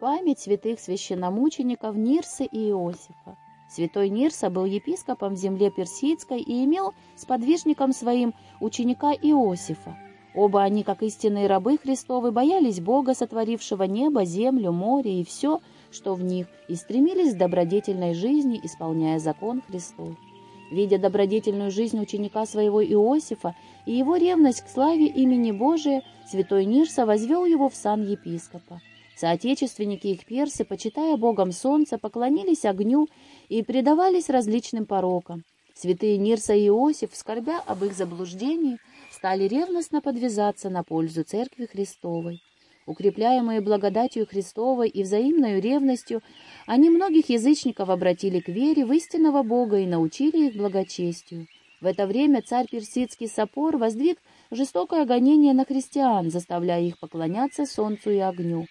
Память святых священномучеников Нирсы и Иосифа. Святой Нирса был епископом в земле Персидской и имел сподвижником своим ученика Иосифа. Оба они, как истинные рабы Христовы, боялись Бога, сотворившего небо, землю, море и все, что в них, и стремились к добродетельной жизни, исполняя закон Христов. Видя добродетельную жизнь ученика своего Иосифа и его ревность к славе имени Божия, святой Нирса возвел его в сан епископа. Соотечественники их персы, почитая Богом солнца, поклонились огню и предавались различным порокам. Святые Нирса и Иосиф, скорбя об их заблуждении, стали ревностно подвязаться на пользу Церкви Христовой. Укрепляемые благодатью Христовой и взаимной ревностью, они многих язычников обратили к вере в истинного Бога и научили их благочестию. В это время царь персидский Сапор воздвиг жестокое гонение на христиан, заставляя их поклоняться солнцу и огню.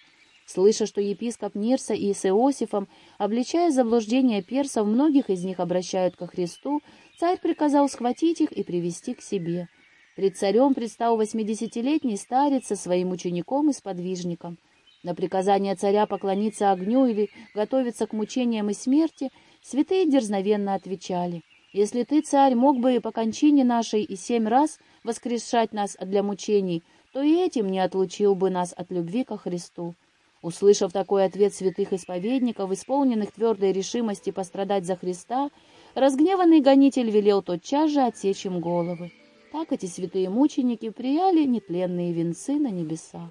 Слыша, что епископ Нирса и с Иосифом, обличая заблуждение персов, многих из них обращают ко Христу, царь приказал схватить их и привести к себе. Пред царем предстал восьмидесятилетний старец со своим учеником и сподвижником. На приказание царя поклониться огню или готовиться к мучениям и смерти, святые дерзновенно отвечали, «Если ты, царь, мог бы по кончине нашей и семь раз воскрешать нас для мучений, то и этим не отлучил бы нас от любви ко Христу». Услышав такой ответ святых исповедников, исполненных твердой решимости пострадать за Христа, разгневанный гонитель велел тотчас же отсечь им головы. Так эти святые мученики прияли нетленные венцы на небесах.